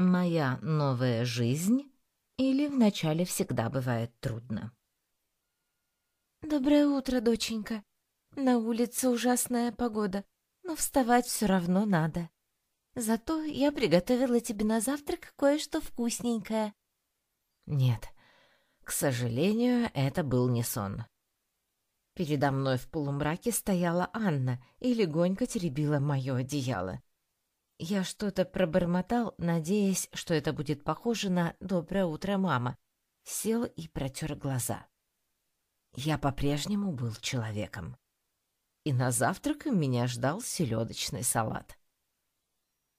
Моя новая жизнь или вначале всегда бывает трудно? «Доброе утро, доченька. На улице ужасная погода, но вставать все равно надо. Зато я приготовила тебе на завтрак кое-что вкусненькое». Нет, к сожалению, это был не сон. Передо мной в полумраке стояла Анна и легонько теребила мое одеяло. Я что-то пробормотал, надеясь, что это будет похоже на «Доброе утро, мама». Сел и протер глаза. Я по-прежнему был человеком. И на завтрак меня ждал селедочный салат.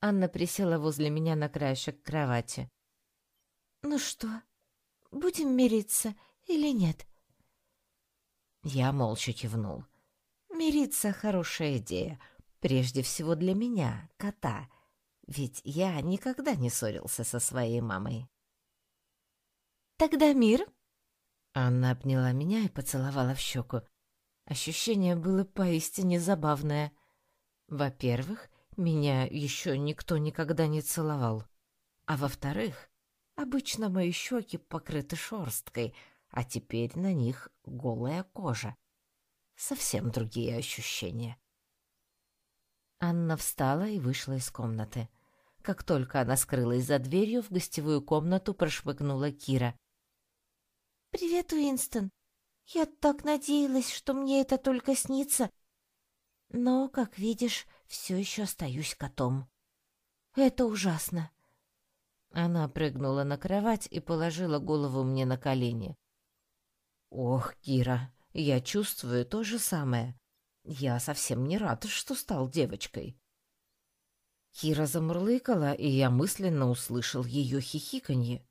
Анна присела возле меня на краешек кровати. «Ну что, будем мириться или нет?» Я молча кивнул. «Мириться — хорошая идея, Прежде всего для меня, кота, ведь я никогда не ссорился со своей мамой. «Тогда мир?» Анна обняла меня и поцеловала в щеку. Ощущение было поистине забавное. Во-первых, меня еще никто никогда не целовал. А во-вторых, обычно мои щеки покрыты шерсткой, а теперь на них голая кожа. Совсем другие ощущения. Анна встала и вышла из комнаты. Как только она скрылась за дверью, в гостевую комнату прошмыгнула Кира. «Привет, Уинстон. Я так надеялась, что мне это только снится. Но, как видишь, все еще остаюсь котом. Это ужасно». Она прыгнула на кровать и положила голову мне на колени. «Ох, Кира, я чувствую то же самое. Я совсем не рад, что стал девочкой. Кира замурлыкала, и я мысленно услышал ее хихиканье.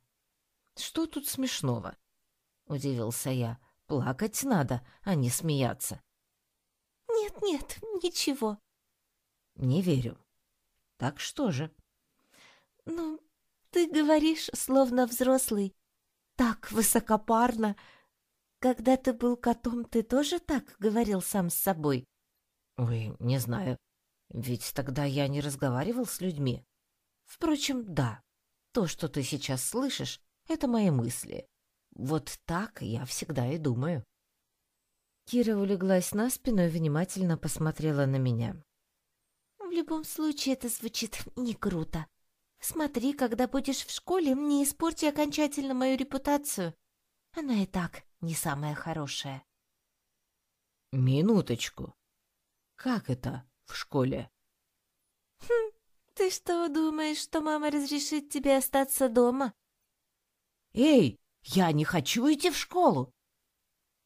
«Что тут смешного?» — удивился я. «Плакать надо, а не смеяться». «Нет-нет, ничего». «Не верю. Так что же?» «Ну, ты говоришь, словно взрослый. Так высокопарно, когда ты был котом, ты тоже так говорил сам с собой? Ой, не знаю. Ведь тогда я не разговаривал с людьми. Впрочем, да. То, что ты сейчас слышишь, это мои мысли. Вот так я всегда и думаю. Кира улеглась на спину и внимательно посмотрела на меня. В любом случае это звучит не круто. Смотри, когда будешь в школе, не испорти окончательно мою репутацию. Она и так не самое хорошее. Минуточку. Как это в школе? Хм, ты что, думаешь, что мама разрешит тебе остаться дома? Эй, я не хочу идти в школу!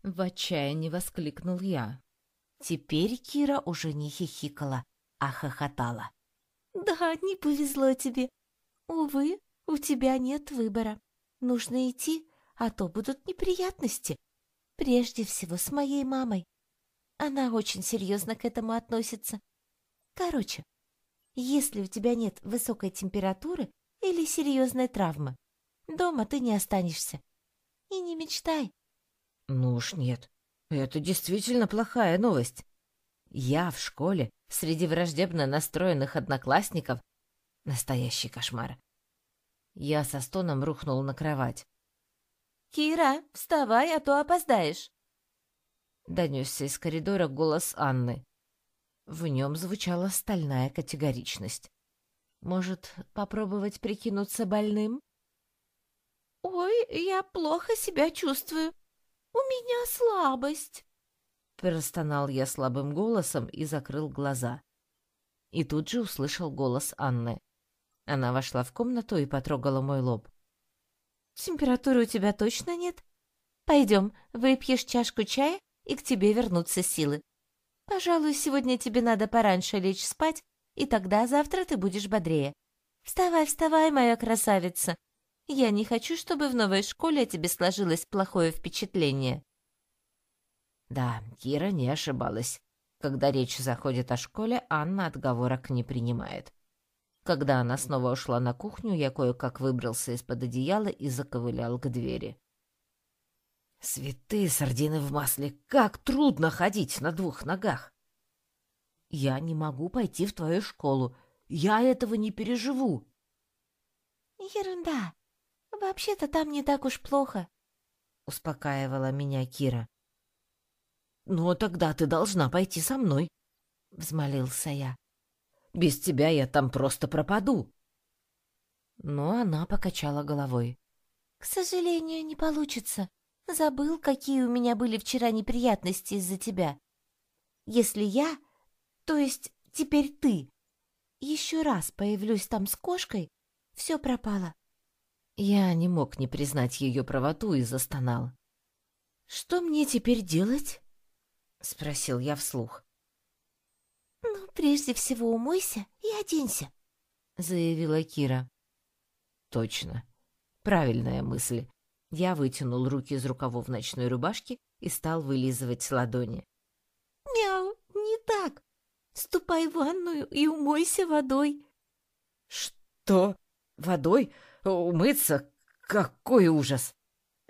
В отчаянии воскликнул я. Теперь Кира уже не хихикала, а хохотала. Да, не повезло тебе. Увы, у тебя нет выбора. Нужно идти а то будут неприятности. Прежде всего с моей мамой. Она очень серьезно к этому относится. Короче, если у тебя нет высокой температуры или серьезной травмы, дома ты не останешься. И не мечтай. Ну уж нет, это действительно плохая новость. Я в школе среди враждебно настроенных одноклассников. Настоящий кошмар. Я со стоном рухнул на кровать. «Кира, вставай, а то опоздаешь!» Донесся из коридора голос Анны. В нем звучала стальная категоричность. «Может, попробовать прикинуться больным?» «Ой, я плохо себя чувствую. У меня слабость!» Простонал я слабым голосом и закрыл глаза. И тут же услышал голос Анны. Она вошла в комнату и потрогала мой лоб. Температуры у тебя точно нет? Пойдем, выпьешь чашку чая, и к тебе вернутся силы. Пожалуй, сегодня тебе надо пораньше лечь спать, и тогда завтра ты будешь бодрее. Вставай, вставай, моя красавица. Я не хочу, чтобы в новой школе о тебе сложилось плохое впечатление. Да, Кира не ошибалась. Когда речь заходит о школе, Анна отговорок не принимает. Когда она снова ушла на кухню, я кое-как выбрался из-под одеяла и заковылял к двери. Святые сардины в масле, как трудно ходить на двух ногах! Я не могу пойти в твою школу. Я этого не переживу. Ерунда. Вообще-то там не так уж плохо. Успокаивала меня Кира. «Ну, тогда ты должна пойти со мной», — взмолился я. «Без тебя я там просто пропаду». Но она покачала головой. «К сожалению, не получится. Забыл, какие у меня были вчера неприятности из-за тебя. Если я, то есть теперь ты, еще раз появлюсь там с кошкой, все пропало». Я не мог не признать ее правоту и застонал. «Что мне теперь делать?» — спросил я вслух. «Ну, прежде всего умойся и оденься», — заявила Кира. «Точно. Правильная мысль». Я вытянул руки из рукавов ночной рубашки и стал вылизывать ладони. «Мяу, не так. Ступай в ванную и умойся водой». «Что? Водой? Умыться? Какой ужас!»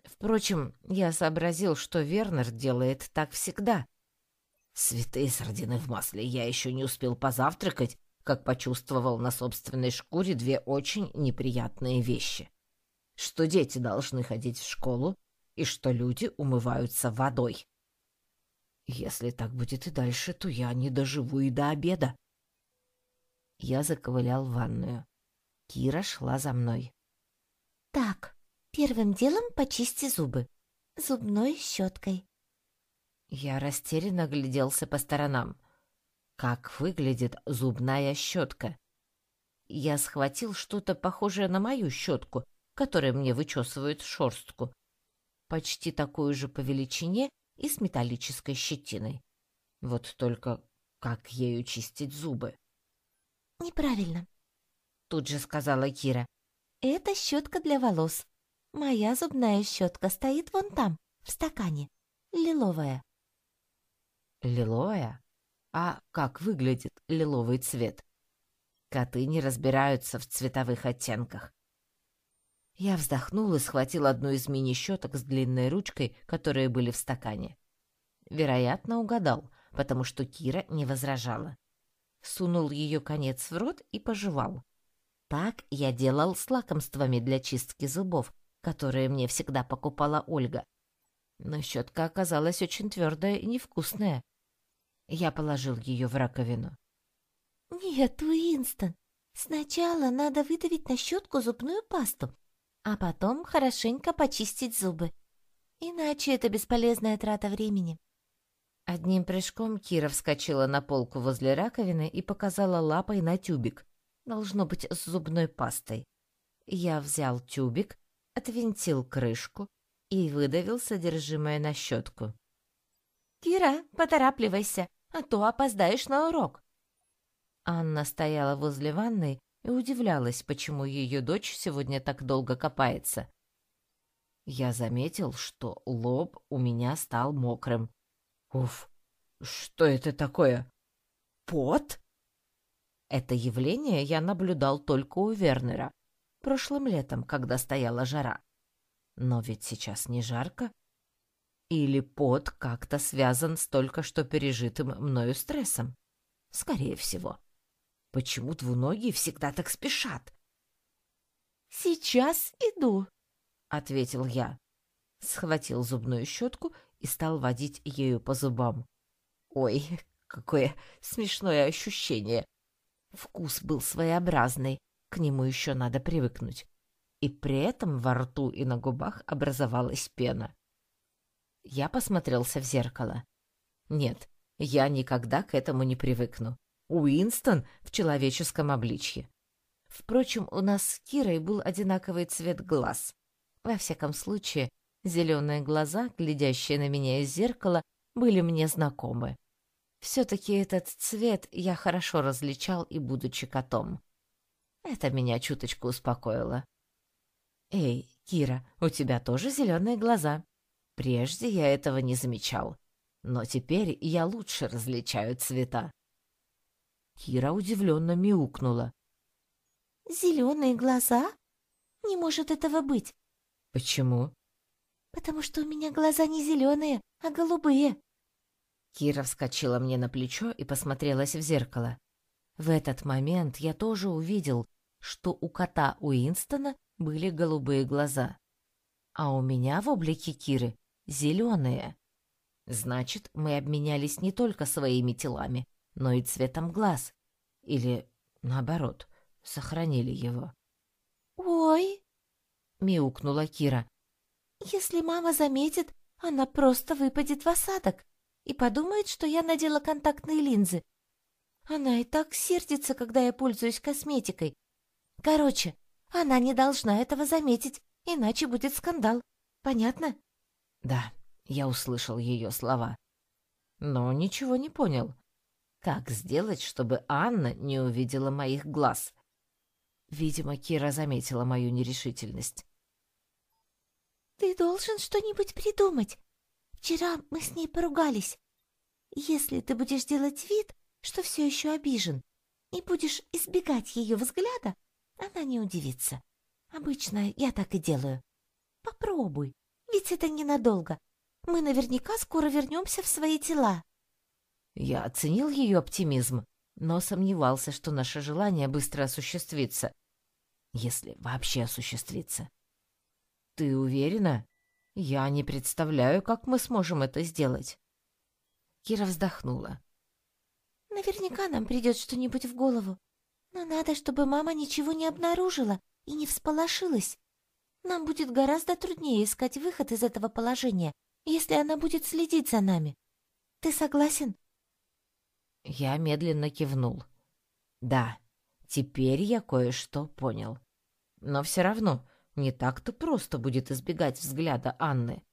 Впрочем, я сообразил, что Вернер делает так всегда. Святые сардины в масле, я еще не успел позавтракать, как почувствовал на собственной шкуре две очень неприятные вещи. Что дети должны ходить в школу, и что люди умываются водой. Если так будет и дальше, то я не доживу и до обеда. Я заковылял в ванную. Кира шла за мной. «Так, первым делом почисти зубы. Зубной щеткой». Я растерянно гляделся по сторонам. Как выглядит зубная щетка? Я схватил что-то похожее на мою щетку, которая мне вычесывает шерстку. Почти такую же по величине и с металлической щетиной. Вот только как ею чистить зубы? «Неправильно», — тут же сказала Кира. Это щетка для волос. Моя зубная щетка стоит вон там, в стакане. Лиловая. Лиловая? А как выглядит лиловый цвет? Коты не разбираются в цветовых оттенках. Я вздохнул и схватил одну из мини-щеток с длинной ручкой, которые были в стакане. Вероятно, угадал, потому что Кира не возражала. Сунул ее конец в рот и пожевал. Так я делал с лакомствами для чистки зубов, которые мне всегда покупала Ольга. Но щетка оказалась очень твердая и невкусная. Я положил ее в раковину. «Нет, Уинстон, сначала надо выдавить на щетку зубную пасту, а потом хорошенько почистить зубы. Иначе это бесполезная трата времени». Одним прыжком Кира вскочила на полку возле раковины и показала лапой на тюбик. Должно быть с зубной пастой. Я взял тюбик, отвинтил крышку и выдавил содержимое на щетку. «Кира, поторапливайся, а то опоздаешь на урок!» Анна стояла возле ванной и удивлялась, почему ее дочь сегодня так долго копается. Я заметил, что лоб у меня стал мокрым. Уф, что это такое? Пот? Это явление я наблюдал только у Вернера, прошлым летом, когда стояла жара. Но ведь сейчас не жарко. Или пот как-то связан с только что пережитым мною стрессом? Скорее всего. Почему двуногие всегда так спешат? «Сейчас иду», — ответил я. Схватил зубную щетку и стал водить ею по зубам. Ой, какое смешное ощущение! Вкус был своеобразный, к нему еще надо привыкнуть. И при этом во рту и на губах образовалась пена. Я посмотрелся в зеркало. Нет, я никогда к этому не привыкну. Уинстон в человеческом обличье. Впрочем, у нас с Кирой был одинаковый цвет глаз. Во всяком случае, зеленые глаза, глядящие на меня из зеркала, были мне знакомы. Все-таки этот цвет я хорошо различал и будучи котом. Это меня чуточку успокоило. «Эй, Кира, у тебя тоже зеленые глаза. Прежде я этого не замечал, но теперь я лучше различаю цвета». Кира удивленно мяукнула. «Зеленые глаза? Не может этого быть». «Почему?» «Потому что у меня глаза не зеленые, а голубые». Кира вскочила мне на плечо и посмотрелась в зеркало. В этот момент я тоже увидел, что у кота Уинстона были голубые глаза, а у меня в облике Киры зеленые. Значит, мы обменялись не только своими телами, но и цветом глаз. Или, наоборот, сохранили его. «Ой!» — мяукнула Кира. «Если мама заметит, она просто выпадет в осадок и подумает, что я надела контактные линзы. Она и так сердится, когда я пользуюсь косметикой. Короче, она не должна этого заметить, иначе будет скандал. Понятно? Да, я услышал ее слова. Но ничего не понял. Как сделать, чтобы Анна не увидела моих глаз? Видимо, Кира заметила мою нерешительность. «Ты должен что-нибудь придумать. Вчера мы с ней поругались. Если ты будешь делать вид, что все еще обижен, и будешь избегать ее взгляда, она не удивится. Обычно я так и делаю. Попробуй, ведь это ненадолго. Мы наверняка скоро вернемся в свои тела. Я оценил ее оптимизм, но сомневался, что наше желание быстро осуществится. Если вообще осуществится. Ты уверена? Я не представляю, как мы сможем это сделать. Кира вздохнула. Наверняка нам придет что-нибудь в голову. Но надо, чтобы мама ничего не обнаружила и не всполошилась. Нам будет гораздо труднее искать выход из этого положения, если она будет следить за нами. Ты согласен? Я медленно кивнул. Да, теперь я кое-что понял. Но все равно не так-то просто будет избегать взгляда Анны.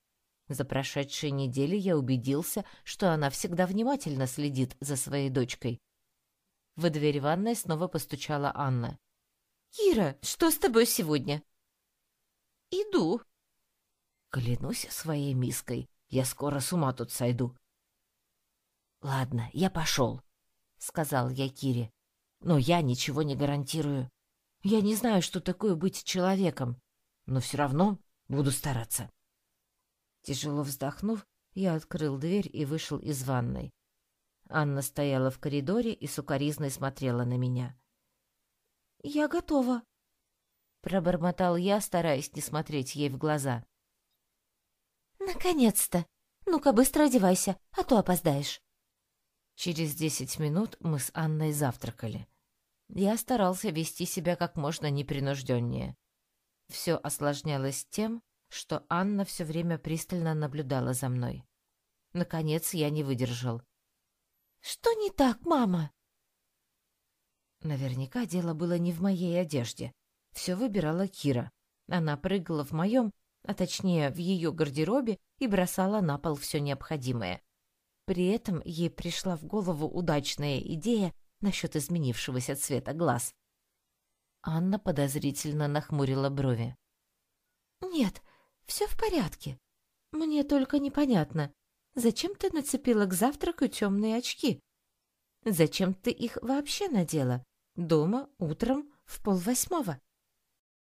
За прошедшие недели я убедился, что она всегда внимательно следит за своей дочкой. В дверь ванной снова постучала Анна. «Ира, что с тобой сегодня?» «Иду». Клянусь своей миской, я скоро с ума тут сойду. «Ладно, я пошел», — сказал я Кире. «Но я ничего не гарантирую. Я не знаю, что такое быть человеком, но все равно буду стараться». Тяжело вздохнув, я открыл дверь и вышел из ванной. Анна стояла в коридоре и сукоризной смотрела на меня. «Я готова», — пробормотал я, стараясь не смотреть ей в глаза. «Наконец-то! Ну-ка, быстро одевайся, а то опоздаешь». Через десять минут мы с Анной завтракали. Я старался вести себя как можно непринужденнее. Все осложнялось тем, что Анна все время пристально наблюдала за мной. Наконец я не выдержал. «Что не так, мама?» Наверняка дело было не в моей одежде. Все выбирала Кира. Она прыгала в моем, а точнее в ее гардеробе и бросала на пол все необходимое. При этом ей пришла в голову удачная идея насчет изменившегося цвета глаз. Анна подозрительно нахмурила брови. «Нет, все в порядке. Мне только непонятно, зачем ты нацепила к завтраку темные очки? Зачем ты их вообще надела? Дома, утром, в полвосьмого?»